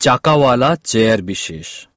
চাকাওয়ালা chair বিশেষ।